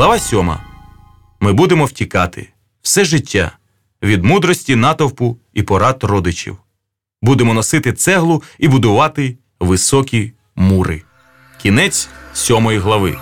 Глава 7. Ми будемо втікати все життя від мудрості, натовпу і порад родичів. Будемо носити цеглу і будувати високі мури. Кінець сьомої глави.